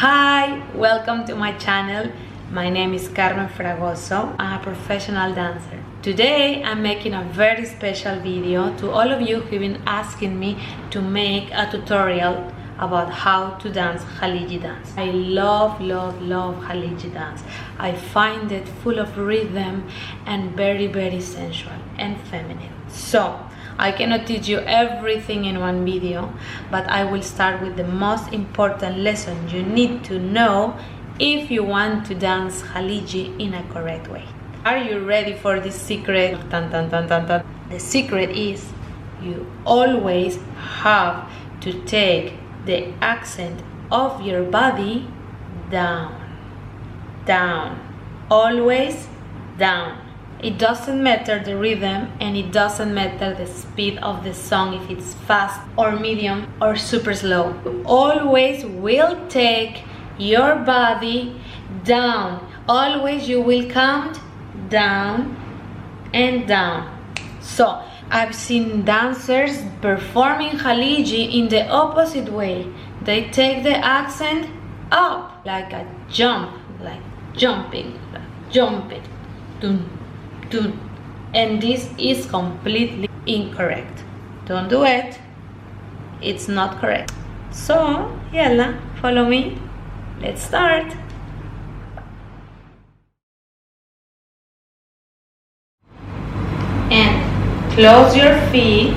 Hi, welcome to my channel. My name is Carmen Fragoso. I'm a professional dancer. Today I'm making a very special video to all of you who've been asking me to make a tutorial about how to dance Khaliji dance. I love, love, love Khaliji dance. I find it full of rhythm and very, very sensual and feminine. So, I cannot teach you everything in one video, but I will start with the most important lesson you need to know if you want to dance Khaliji in a correct way. Are you ready for this secret? Dun, dun, dun. The secret is you always have to take the accent of your body down, down, always down. It doesn't matter the rhythm and it doesn't matter the speed of the song if it's fast or medium or super slow. Always will take your body down. Always you will count down and down. So I've seen dancers performing Khaliji in the opposite way. They take the accent up like a jump, like jumping, like jumping. Dun, dun. And this is completely incorrect. Don't do it. It's not correct. So, yalla, follow me. Let's start. And close your feet,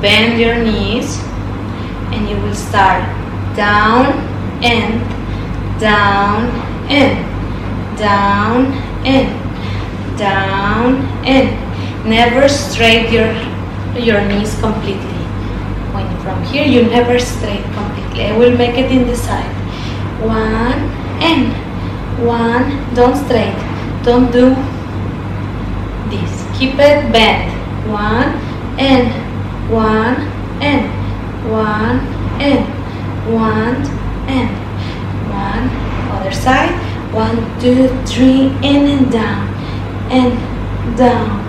bend your knees, and you will start down and down and down and down and never straight your your knees completely. When from here you never straight completely. I will make it in the side. One and one. Don't straight. Don't do this. Keep it bent. One and one and one and one and one. Other side. One, two, three, in and down, and down,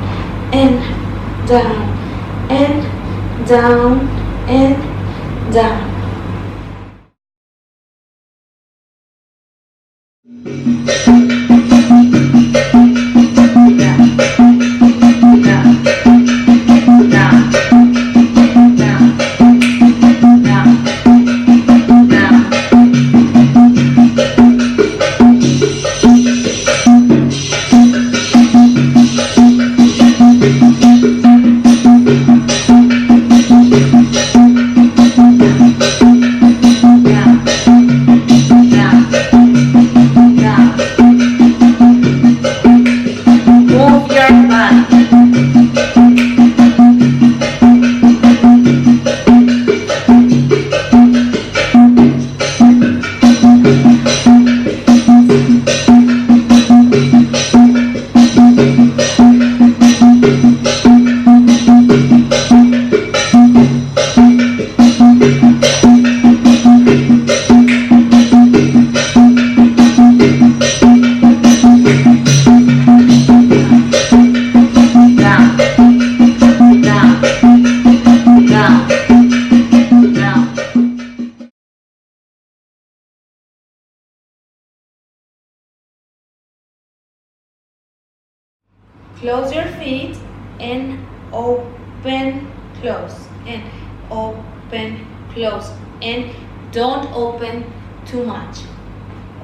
and down, and down, and down. Close your feet and open, close, and open, close, and don't open too much.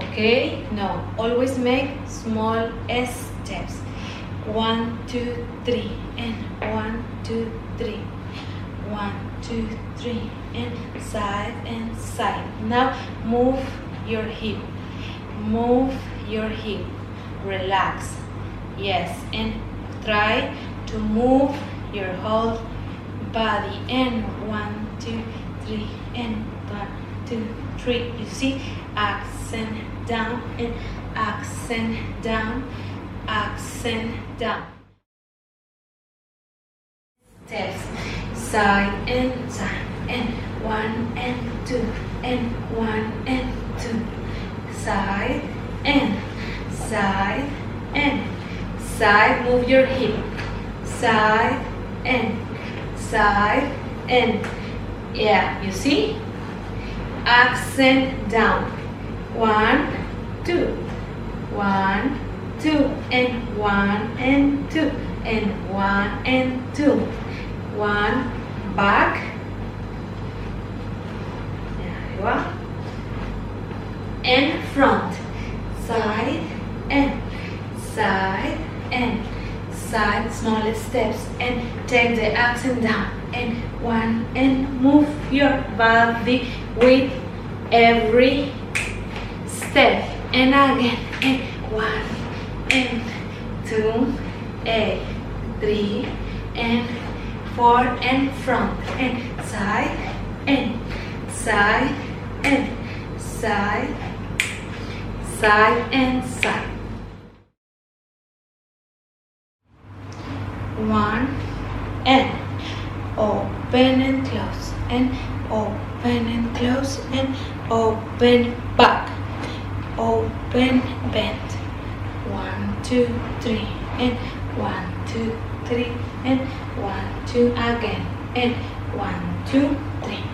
Okay? No, always make small steps. One, two, three, and one, two, three. One, two, three, and side and side. Now move your hip. Move your hip. Relax. Yes, and try to move your whole body. And one, two, three, and one, two, three. You see? Accent down and accent down, accent down. Steps side and side and one and two and one and two side and side and side move your hip. Side and. Side and. Yeah you see? Accent down. One, two, one, two, and one, and two, and one, and two, one, back, arriba, and front, side, and. Side, side, small steps, and take the ups and down, and one, and move your body with every step, and again, and one, and two, and three, and four, and front, and side, and side, and side, side, and side. One, and open and close, and open and close, and open back, open bend. One, two, three, and one, two, three, and one, two again, and one, two, three,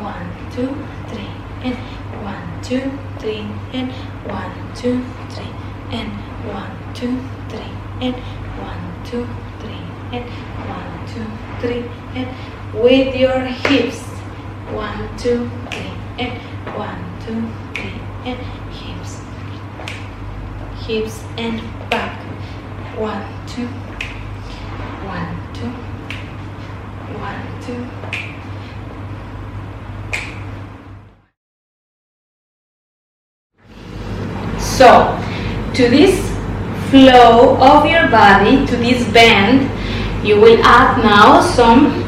one, two, three, and one, two, three, and one, two, three, and one, two, three, and one, two, and one, two, three, and with your hips, one, two, three, and one, two, three, and hips, hips and back, one, two, one, two, one, two. So, to this flow of your body, to this bend, you will add now some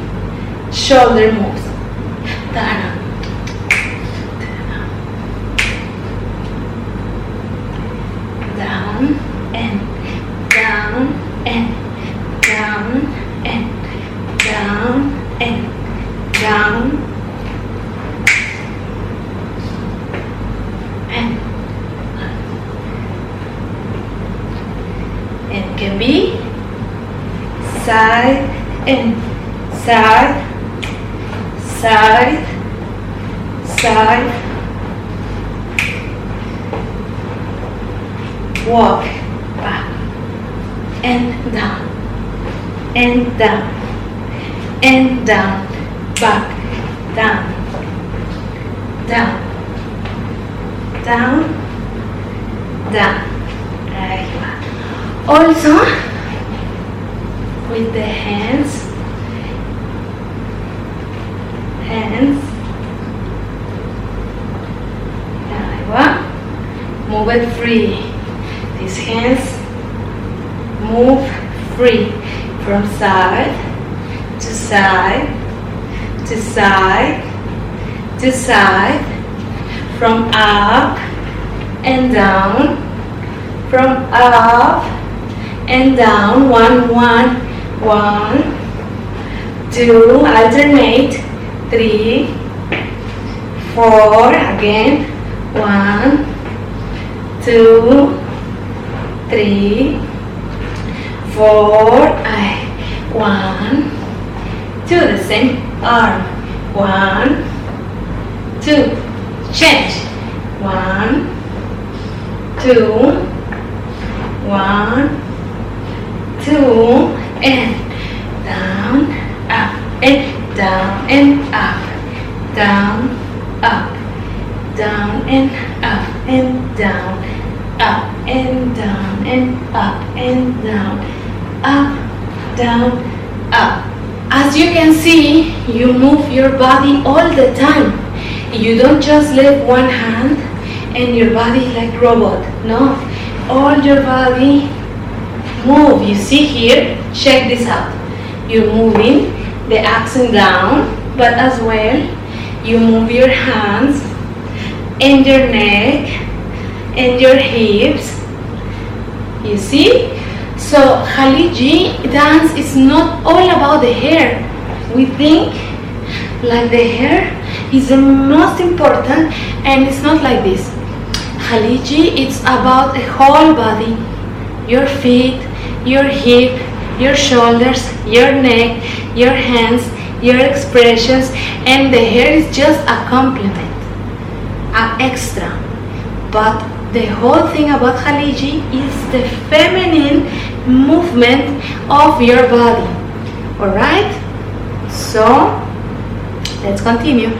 shoulder moves. Ta-da. Down and down and down and down and down and and can be side and side side. Side. Walk. Back. And down. And down. And down. Back. Down. Down. Down. Down. Also with the hands hands. Move it free. These hands move free from side to side to side to side from up and down from up and down one one one two alternate three four again one two three four I one two the same arm. One two change. One two one two and down up and down and up. Down up. Down and up and down. Up and down and up and down. Up down up. As you can see you move your body all the time. You don't just lift one hand and your body like robot no. All your body move. You see here? Check this out. You're moving the and down but as well you move your hands and your neck and your hips. You see? So Khaliji dance is not all about the hair. We think like the hair is the most important and it's not like this. Khaliji it's about the whole body. Your feet your hip your shoulders your neck your hands your expressions and the hair is just a complement an extra but the whole thing about Khaliji is the feminine movement of your body. Alright? So, let's continue.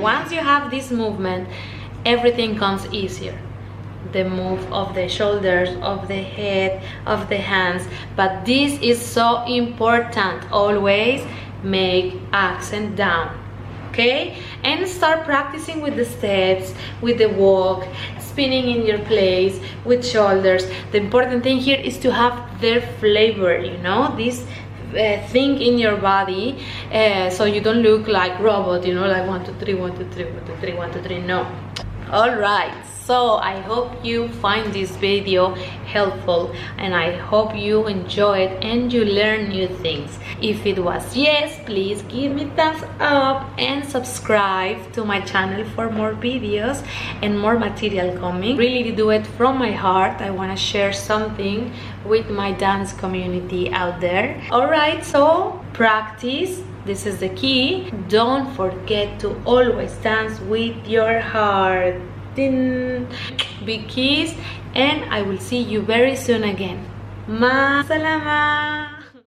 Once you have this movement, everything comes easier. The move of the shoulders, of the head, of the hands. But this is so important. Always make accent down. Okay? And start practicing with the steps, with the walk, spinning in your place, with shoulders. The important thing here is to have their flavor, you know? This uh, thing in your body uh, so you don't look like robot you know like one two three one two three one two three one two three no. All right so i hope you find this video helpful and i hope you enjoy it and you learn new things. If it was yes please give me thumbs up and subscribe to my channel for more videos and more material coming. Really do it from my heart. I want to share something with my dance community out there. All right so practice. This is the key. Don't forget to always dance with your heart Big kiss and i will see you very soon again. Ma salama